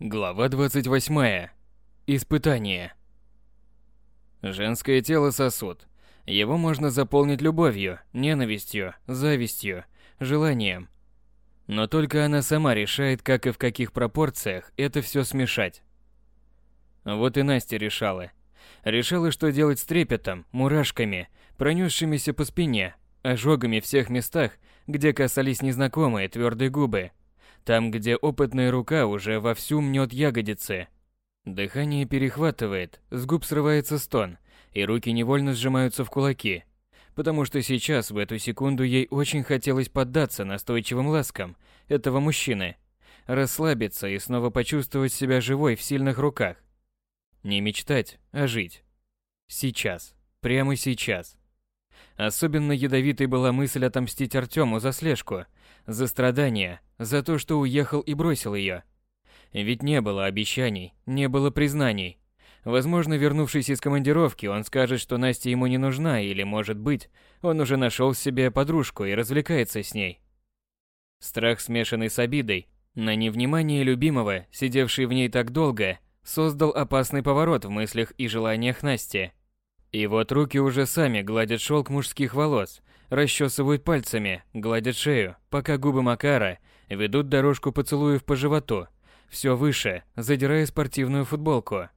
Глава 28. Испытание. Женское тело сосуд. Его можно заполнить любовью, ненавистью, завистью, желанием. Но только она сама решает, как и в каких пропорциях это все смешать. Вот и Настя решала. Решала, что делать с трепетом, мурашками, пронесшимися по спине, ожогами в всех местах, где касались незнакомые твердые губы – там, где опытная рука уже вовсю мнет ягодицы. Дыхание перехватывает, с губ срывается стон, и руки невольно сжимаются в кулаки, потому что сейчас, в эту секунду, ей очень хотелось поддаться настойчивым ласкам этого мужчины, расслабиться и снова почувствовать себя живой в сильных руках. Не мечтать, а жить. Сейчас. Прямо сейчас. Особенно ядовитой была мысль отомстить Артему за слежку, за страдания, за то, что уехал и бросил ее. Ведь не было обещаний, не было признаний. Возможно, вернувшись из командировки, он скажет, что Настя ему не нужна, или, может быть, он уже нашел себе подружку и развлекается с ней. Страх, смешанный с обидой, на невнимание любимого, сидевший в ней так долго, создал опасный поворот в мыслях и желаниях Насти. И вот руки уже сами гладят шелк мужских волос, расчесывают пальцами, гладят шею, пока губы Макара ведут дорожку поцелуев по животу, все выше, задирая спортивную футболку.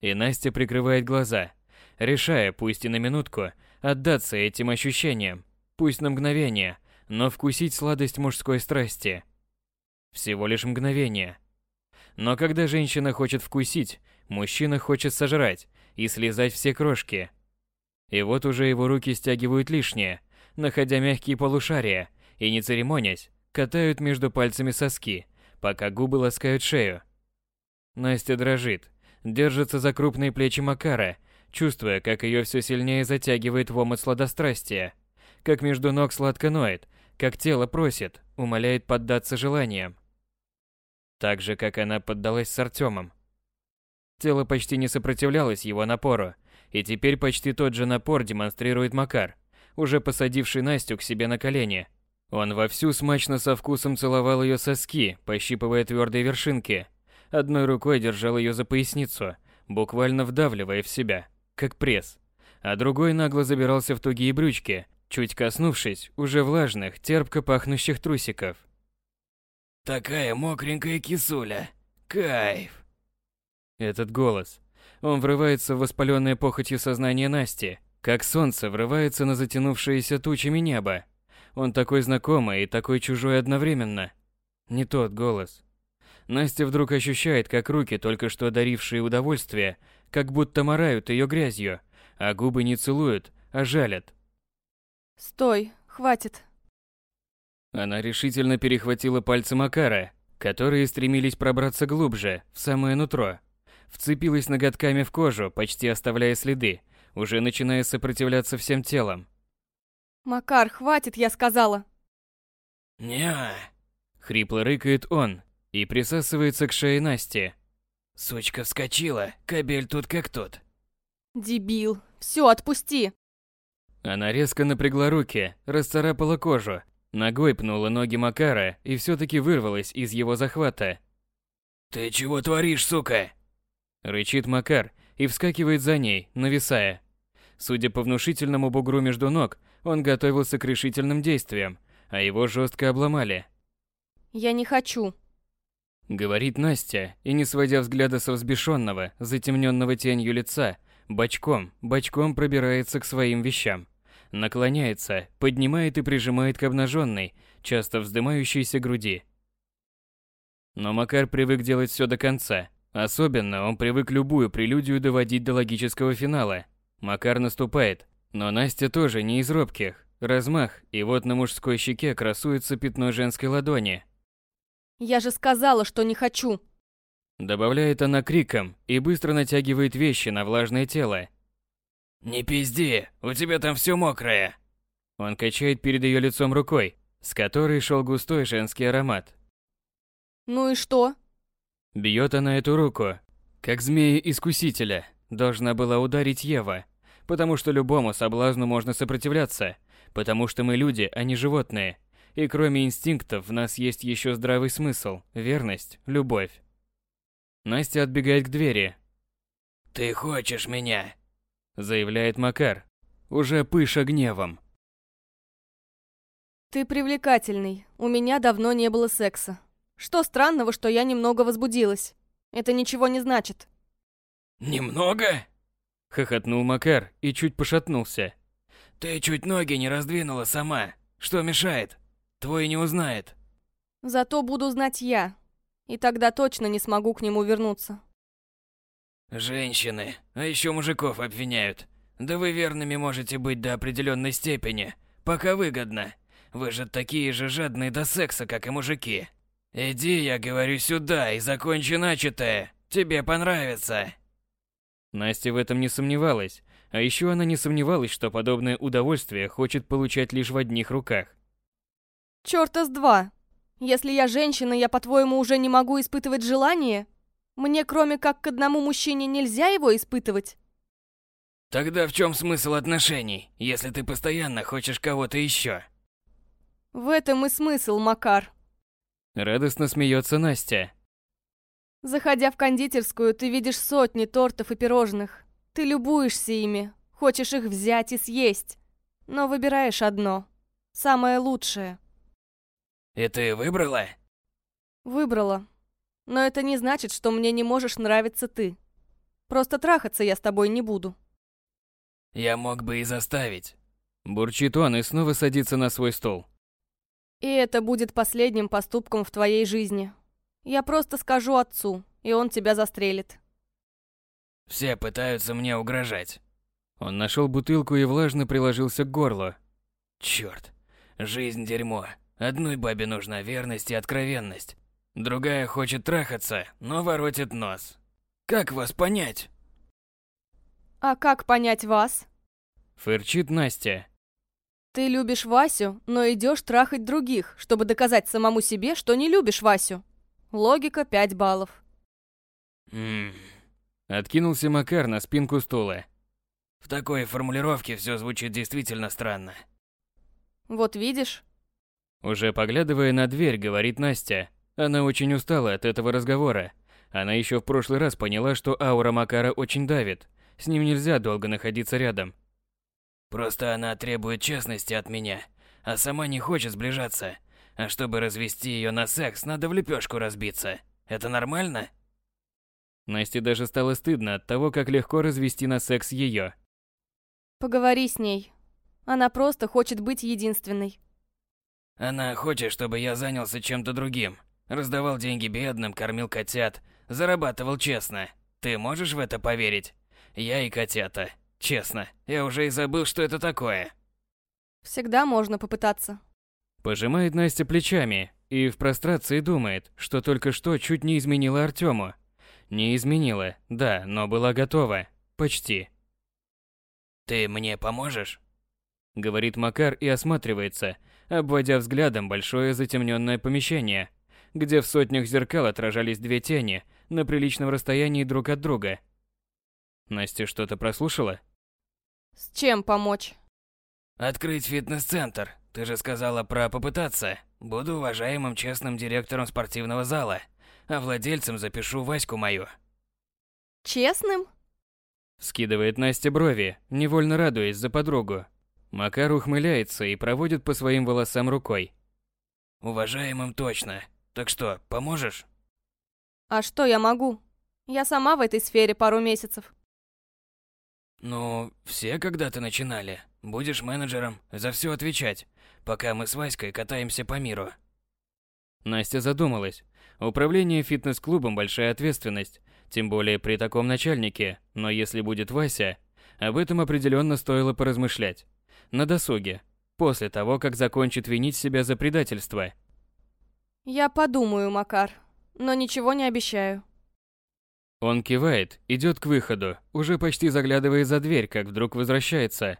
И Настя прикрывает глаза, решая, пусть и на минутку, отдаться этим ощущениям, пусть на мгновение, но вкусить сладость мужской страсти. Всего лишь мгновение. Но когда женщина хочет вкусить, мужчина хочет сожрать, и слезать все крошки. И вот уже его руки стягивают лишнее, находя мягкие полушария, и не церемонясь, катают между пальцами соски, пока губы ласкают шею. Настя дрожит, держится за крупные плечи Макара, чувствуя, как ее все сильнее затягивает в омут сладострастия, как между ног сладко ноет, как тело просит, умоляет поддаться желаниям. Так же, как она поддалась с Артемом. Тело почти не сопротивлялось его напору, и теперь почти тот же напор демонстрирует Макар, уже посадивший Настю к себе на колени. Он вовсю смачно со вкусом целовал ее соски, пощипывая твердые вершинки. Одной рукой держал ее за поясницу, буквально вдавливая в себя, как пресс. А другой нагло забирался в тугие брючки, чуть коснувшись уже влажных, терпко пахнущих трусиков. «Такая мокренькая кисуля! Кайф!» Этот голос. Он врывается в воспаленное похотью сознание Насти, как солнце врывается на затянувшееся тучами небо. Он такой знакомый и такой чужой одновременно. Не тот голос. Настя вдруг ощущает, как руки, только что дарившие удовольствие, как будто морают ее грязью, а губы не целуют, а жалят. «Стой, хватит!» Она решительно перехватила пальцы Макара, которые стремились пробраться глубже, в самое нутро вцепилась ноготками в кожу, почти оставляя следы, уже начиная сопротивляться всем телом. «Макар, хватит, я сказала!» «Не-а!» Хрипло рыкает он и присасывается к шее Насти. «Сучка вскочила, кабель тут как тут!» «Дебил! Все, отпусти!» Она резко напрягла руки, расцарапала кожу, ногой пнула ноги Макара и все-таки вырвалась из его захвата. «Ты чего творишь, сука?» Рычит Макар и вскакивает за ней, нависая. Судя по внушительному бугру между ног, он готовился к решительным действиям, а его жестко обломали. «Я не хочу», — говорит Настя, и не сводя взгляда со взбешенного, затемненного тенью лица, бочком, бочком пробирается к своим вещам. Наклоняется, поднимает и прижимает к обнаженной, часто вздымающейся груди. Но Макар привык делать все до конца, Особенно он привык любую прелюдию доводить до логического финала. Макар наступает, но Настя тоже не из робких. Размах, и вот на мужской щеке красуется пятно женской ладони. «Я же сказала, что не хочу!» Добавляет она криком и быстро натягивает вещи на влажное тело. «Не пизди, у тебя там все мокрое!» Он качает перед ее лицом рукой, с которой шел густой женский аромат. «Ну и что?» Бьет она эту руку, как змея-искусителя, должна была ударить Ева, потому что любому соблазну можно сопротивляться, потому что мы люди, а не животные, и кроме инстинктов в нас есть еще здравый смысл, верность, любовь. Настя отбегает к двери. «Ты хочешь меня?» Заявляет Макар, уже пыша гневом. Ты привлекательный. У меня давно не было секса. Что странного, что я немного возбудилась? Это ничего не значит. «Немного?» Хохотнул Макар и чуть пошатнулся. «Ты чуть ноги не раздвинула сама. Что мешает? Твой не узнает». Зато буду знать я. И тогда точно не смогу к нему вернуться. «Женщины, а еще мужиков обвиняют. Да вы верными можете быть до определенной степени, пока выгодно. Вы же такие же жадные до секса, как и мужики. Иди, я говорю, сюда и закончи начатое. Тебе понравится». Настя в этом не сомневалась, а еще она не сомневалась, что подобное удовольствие хочет получать лишь в одних руках. Чёрта с два. Если я женщина, я, по-твоему, уже не могу испытывать желание? Мне, кроме как к одному мужчине, нельзя его испытывать? Тогда в чем смысл отношений, если ты постоянно хочешь кого-то еще? В этом и смысл, Макар. Радостно смеется Настя. Заходя в кондитерскую, ты видишь сотни тортов и пирожных. Ты любуешься ими, хочешь их взять и съесть. Но выбираешь одно. Самое лучшее. И ты выбрала? Выбрала. Но это не значит, что мне не можешь нравиться ты. Просто трахаться я с тобой не буду. Я мог бы и заставить. Бурчит он и снова садится на свой стол. И это будет последним поступком в твоей жизни. Я просто скажу отцу, и он тебя застрелит. Все пытаются мне угрожать. Он нашел бутылку и влажно приложился к горлу. Черт, жизнь дерьмо. Одной бабе нужна верность и откровенность. Другая хочет трахаться, но воротит нос. Как вас понять? А как понять вас? Фырчит Настя. Ты любишь Васю, но идешь трахать других, чтобы доказать самому себе, что не любишь Васю. Логика 5 баллов. Откинулся Макар на спинку стула. в такой формулировке все звучит действительно странно. Вот видишь? Уже поглядывая на дверь, говорит Настя. Она очень устала от этого разговора. Она еще в прошлый раз поняла, что аура Макара очень давит. С ним нельзя долго находиться рядом. Просто она требует честности от меня, а сама не хочет сближаться. А чтобы развести ее на секс, надо в лепешку разбиться. Это нормально? Насте даже стало стыдно от того, как легко развести на секс ее. Поговори с ней. Она просто хочет быть единственной. Она хочет, чтобы я занялся чем-то другим. Раздавал деньги бедным, кормил котят, зарабатывал честно. Ты можешь в это поверить? Я и котята. Честно, я уже и забыл, что это такое. Всегда можно попытаться. Пожимает Настя плечами и в прострации думает, что только что чуть не изменила Артему. Не изменила, да, но была готова. Почти. Ты мне поможешь? Говорит Макар и осматривается, обводя взглядом большое затемненное помещение, где в сотнях зеркал отражались две тени на приличном расстоянии друг от друга. Настя что-то прослушала? С чем помочь? Открыть фитнес-центр. Ты же сказала про попытаться. Буду уважаемым честным директором спортивного зала, а владельцем запишу Ваську мою. Честным? Скидывает Настя брови, невольно радуясь за подругу. Макар ухмыляется и проводит по своим волосам рукой. Уважаемым точно. Так что, поможешь? А что я могу? Я сама в этой сфере пару месяцев. Ну, все когда-то начинали. Будешь менеджером, за все отвечать, пока мы с Васькой катаемся по миру. Настя задумалась. Управление фитнес-клубом – большая ответственность, тем более при таком начальнике, но если будет Вася, об этом определенно стоило поразмышлять. На досуге, после того, как закончит винить себя за предательство. Я подумаю, Макар, но ничего не обещаю. Он кивает, идет к выходу, уже почти заглядывая за дверь, как вдруг возвращается.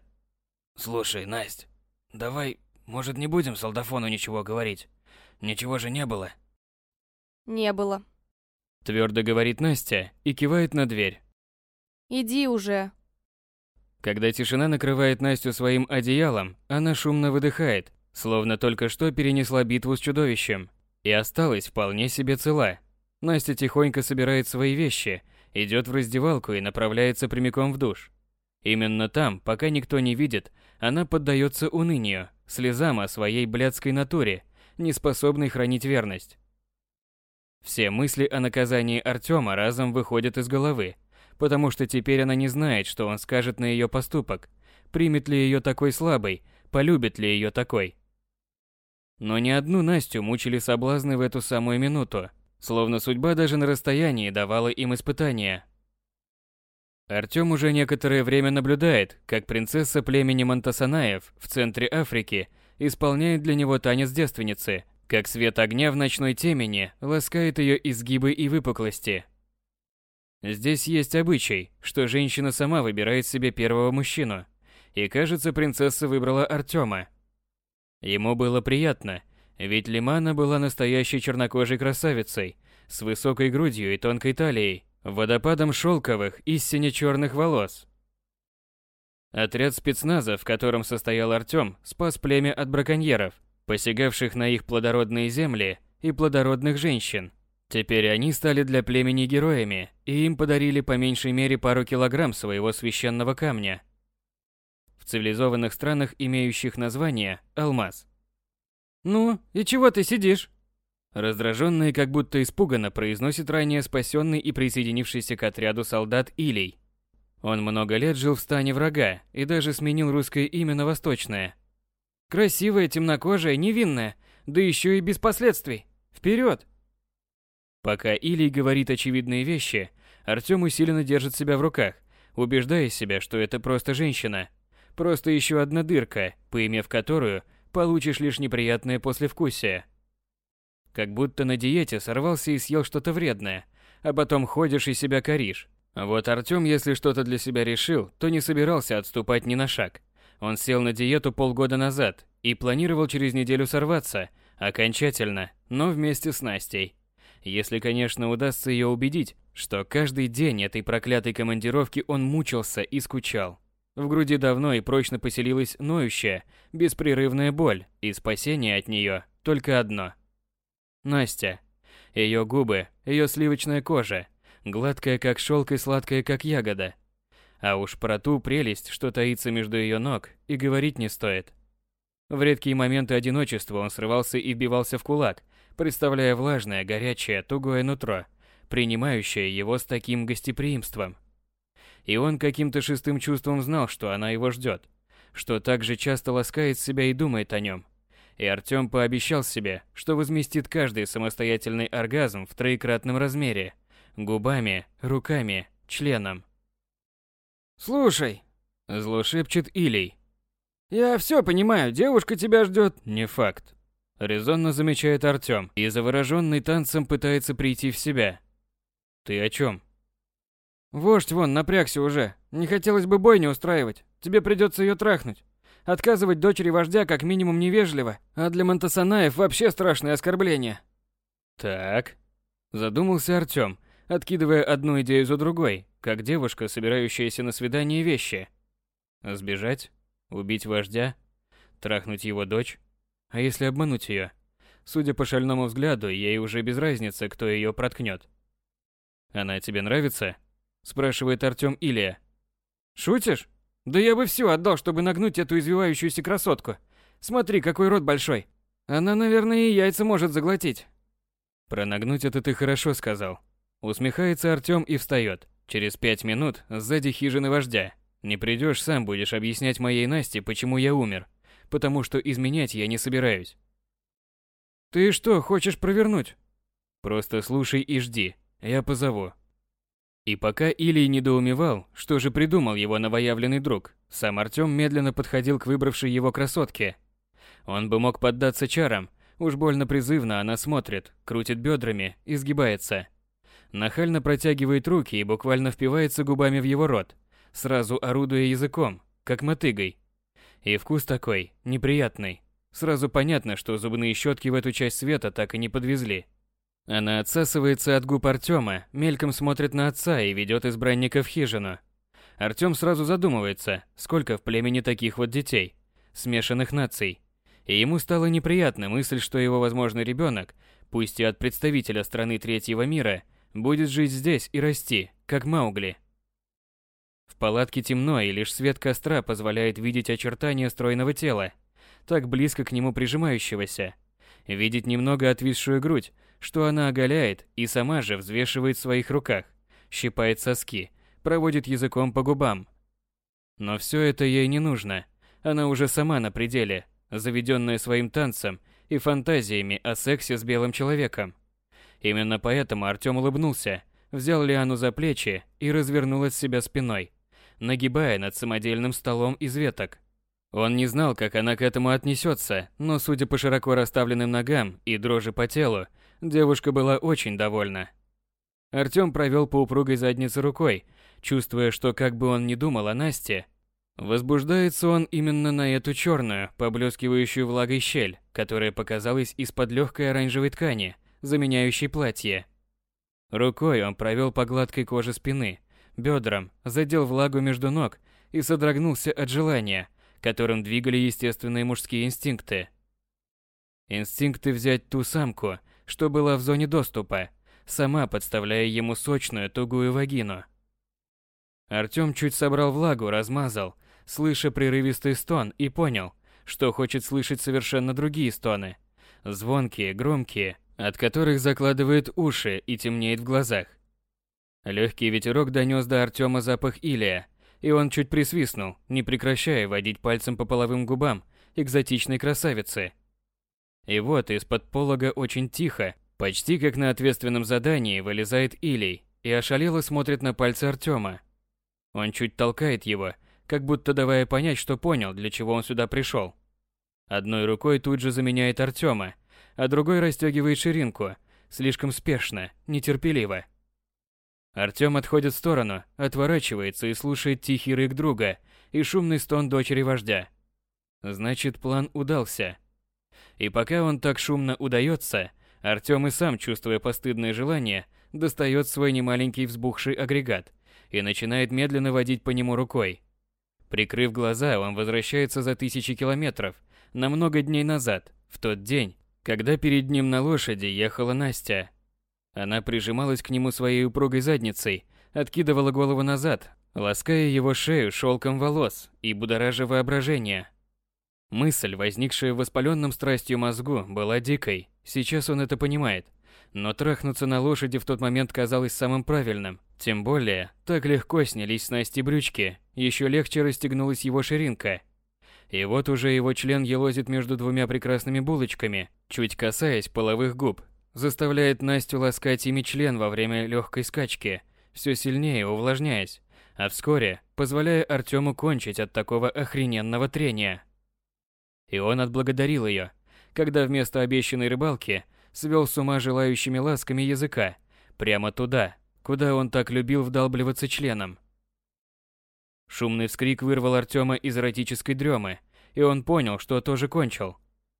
Слушай, Насть, давай, может, не будем солдафону ничего говорить? Ничего же не было. Не было. Твердо говорит Настя и кивает на дверь. Иди уже. Когда тишина накрывает Настю своим одеялом, она шумно выдыхает, словно только что перенесла битву с чудовищем, и осталась вполне себе цела. Настя тихонько собирает свои вещи, идет в раздевалку и направляется прямиком в душ. Именно там, пока никто не видит, она поддается унынию, слезам о своей блядской натуре, не способной хранить верность. Все мысли о наказании Артема разом выходят из головы, потому что теперь она не знает, что он скажет на ее поступок, примет ли ее такой слабой, полюбит ли ее такой. Но ни одну Настю мучили соблазны в эту самую минуту, словно судьба даже на расстоянии давала им испытания. Артём уже некоторое время наблюдает, как принцесса племени Монтасанаев в центре Африки исполняет для него танец девственницы, как свет огня в ночной темени ласкает ее изгибы и выпуклости. Здесь есть обычай, что женщина сама выбирает себе первого мужчину, и кажется, принцесса выбрала Артема. Ему было приятно, ведь Лимана была настоящей чернокожей красавицей, с высокой грудью и тонкой талией, водопадом шелковых и сине-черных волос. Отряд спецназа, в котором состоял Артем, спас племя от браконьеров, посягавших на их плодородные земли и плодородных женщин. Теперь они стали для племени героями, и им подарили по меньшей мере пару килограмм своего священного камня. В цивилизованных странах, имеющих название «алмаз». «Ну, и чего ты сидишь?» Раздраженно и как будто испуганно произносит ранее спасенный и присоединившийся к отряду солдат Илей. Он много лет жил в стане врага и даже сменил русское имя на восточное. Красивая, темнокожая, невинная, да еще и без последствий. Вперед! Пока Илий говорит очевидные вещи, Артем усиленно держит себя в руках, убеждая себя, что это просто женщина. Просто еще одна дырка, поимев которую, получишь лишь неприятное послевкусие. Как будто на диете сорвался и съел что-то вредное, а потом ходишь и себя коришь. Вот Артем, если что-то для себя решил, то не собирался отступать ни на шаг. Он сел на диету полгода назад и планировал через неделю сорваться, окончательно, но вместе с Настей. Если, конечно, удастся ее убедить, что каждый день этой проклятой командировки он мучился и скучал. В груди давно и прочно поселилась ноющая, беспрерывная боль, и спасение от нее только одно. Настя. Ее губы, ее сливочная кожа, гладкая как шелк и сладкая как ягода. А уж про ту прелесть, что таится между ее ног, и говорить не стоит. В редкие моменты одиночества он срывался и вбивался в кулак, представляя влажное, горячее, тугое нутро, принимающее его с таким гостеприимством. И он каким-то шестым чувством знал, что она его ждет, что так же часто ласкает себя и думает о нем. И Артём пообещал себе, что возместит каждый самостоятельный оргазм в троекратном размере – губами, руками, членом. «Слушай», – зло шепчет Илей. «Я все понимаю, девушка тебя ждет. «Не факт. Резонно замечает Артём и завороженный танцем пытается прийти в себя. Ты о чем? Вождь вон напрягся уже. Не хотелось бы бой не устраивать. Тебе придется ее трахнуть. Отказывать дочери вождя как минимум невежливо, а для Монтасанаев вообще страшное оскорбление. Так. Задумался Артём, откидывая одну идею за другой, как девушка, собирающаяся на свидание вещи. Сбежать? Убить вождя? Трахнуть его дочь? А если обмануть ее? Судя по шальному взгляду, ей уже без разницы, кто ее проткнет. «Она тебе нравится?» – спрашивает Артем Илья. «Шутишь? Да я бы все отдал, чтобы нагнуть эту извивающуюся красотку. Смотри, какой рот большой. Она, наверное, и яйца может заглотить». «Про нагнуть это ты хорошо сказал». Усмехается Артем и встает. Через пять минут сзади хижины вождя. Не придешь, сам будешь объяснять моей Насте, почему я умер потому что изменять я не собираюсь. Ты что, хочешь провернуть? Просто слушай и жди, я позову. И пока Илий недоумевал, что же придумал его новоявленный друг, сам Артём медленно подходил к выбравшей его красотке. Он бы мог поддаться чарам, уж больно призывно она смотрит, крутит бедрами, изгибается. Нахально протягивает руки и буквально впивается губами в его рот, сразу орудуя языком, как мотыгой. И вкус такой, неприятный. Сразу понятно, что зубные щетки в эту часть света так и не подвезли. Она отсасывается от губ Артема, мельком смотрит на отца и ведет избранника в хижину. Артем сразу задумывается, сколько в племени таких вот детей, смешанных наций. И ему стала неприятна мысль, что его возможный ребенок пусть и от представителя страны третьего мира, будет жить здесь и расти, как Маугли. В палатке темно, и лишь свет костра позволяет видеть очертания стройного тела, так близко к нему прижимающегося. Видеть немного отвисшую грудь, что она оголяет и сама же взвешивает в своих руках, щипает соски, проводит языком по губам. Но все это ей не нужно. Она уже сама на пределе, заведенная своим танцем и фантазиями о сексе с белым человеком. Именно поэтому Артём улыбнулся, взял Лиану за плечи и развернул от себя спиной, нагибая над самодельным столом из веток. Он не знал, как она к этому отнесется, но судя по широко расставленным ногам и дрожи по телу, девушка была очень довольна. Артём провел по упругой заднице рукой, чувствуя, что как бы он ни думал о Насте, возбуждается он именно на эту черную, поблескивающую влагой щель, которая показалась из-под легкой оранжевой ткани, заменяющей платье. Рукой он провел по гладкой коже спины, бедрам, задел влагу между ног и содрогнулся от желания, которым двигали естественные мужские инстинкты. Инстинкты взять ту самку, что была в зоне доступа, сама подставляя ему сочную тугую вагину. Артём чуть собрал влагу, размазал, слыша прерывистый стон, и понял, что хочет слышать совершенно другие стоны. Звонкие, громкие, от которых закладывает уши и темнеет в глазах. Легкий ветерок донес до Артема запах илия, и он чуть присвистнул, не прекращая водить пальцем по половым губам экзотичной красавицы. И вот из-под полога очень тихо, почти как на ответственном задании, вылезает Илий и ошалело смотрит на пальцы Артема. Он чуть толкает его, как будто давая понять, что понял, для чего он сюда пришел. Одной рукой тут же заменяет Артема, а другой расстегивает ширинку, слишком спешно, нетерпеливо. Артём отходит в сторону, отворачивается и слушает тихий рык друга и шумный стон дочери вождя. Значит, план удался. И пока он так шумно удается, Артём и сам, чувствуя постыдное желание, достает свой немаленький взбухший агрегат и начинает медленно водить по нему рукой. Прикрыв глаза, он возвращается за тысячи километров, на много дней назад, в тот день, когда перед ним на лошади ехала Настя. Она прижималась к нему своей упругой задницей, откидывала голову назад, лаская его шею шелком волос и будоража воображение. Мысль, возникшая в воспаленном страстью мозгу, была дикой, сейчас он это понимает. Но трахнуться на лошади в тот момент казалось самым правильным. Тем более, так легко снялись с Насти брючки, еще легче расстегнулась его ширинка. И вот уже его член елозит между двумя прекрасными булочками, чуть касаясь половых губ, заставляет Настю ласкать ими член во время легкой скачки, все сильнее увлажняясь, а вскоре позволяя Артему кончить от такого охрененного трения. И он отблагодарил ее, когда вместо обещанной рыбалки свел с ума желающими ласками языка, прямо туда, куда он так любил вдалбливаться членом. Шумный вскрик вырвал Артема из эротической дремы, и он понял, что тоже кончил.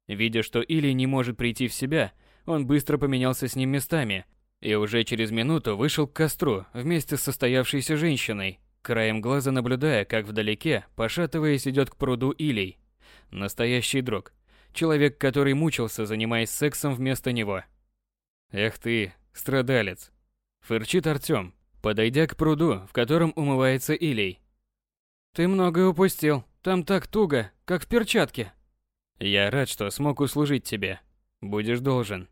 Видя, что Или не может прийти в себя, он быстро поменялся с ним местами и уже через минуту вышел к костру вместе с состоявшейся женщиной, краем глаза наблюдая, как вдалеке, пошатываясь, идет к пруду Илей. Настоящий друг. Человек, который мучился, занимаясь сексом вместо него. Эх ты, страдалец. Фырчит Артём, подойдя к пруду, в котором умывается Илей. Ты многое упустил. Там так туго, как в перчатке. Я рад, что смог услужить тебе. Будешь должен.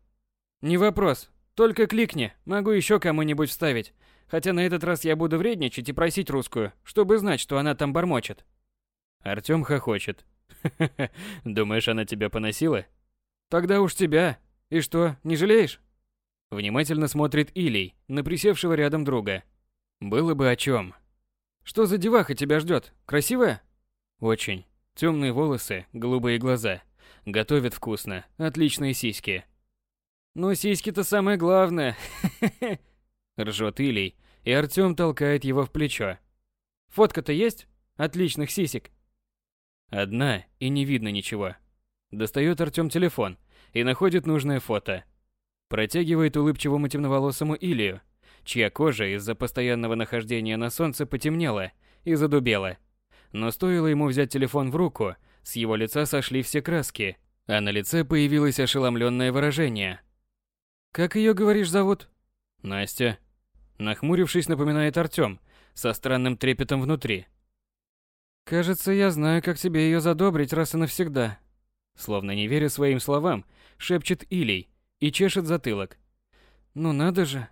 Не вопрос. Только кликни, могу еще кому-нибудь вставить. Хотя на этот раз я буду вредничать и просить русскую, чтобы знать, что она там бормочет. Артём хохочет. Думаешь, она тебя поносила? Тогда уж тебя. И что, не жалеешь? Внимательно смотрит Илей на присевшего рядом друга. Было бы о чем. Что за деваха тебя ждет? Красивая? Очень. Темные волосы, голубые глаза. Готовят вкусно. Отличные сиськи. «Ну, сиськи-то самое главное!» Ржет Илей, и Артём толкает его в плечо. «Фотка-то есть? Отличных сисек!» Одна, и не видно ничего. Достает Артём телефон и находит нужное фото. Протягивает улыбчивому темноволосому Илью, чья кожа из-за постоянного нахождения на солнце потемнела и задубела. Но стоило ему взять телефон в руку, с его лица сошли все краски, а на лице появилось ошеломленное выражение – Как ее, говоришь, зовут? Настя. Нахмурившись, напоминает Артём, со странным трепетом внутри. Кажется, я знаю, как тебе ее задобрить раз и навсегда. Словно не веря своим словам, шепчет Илей и чешет затылок. Ну надо же,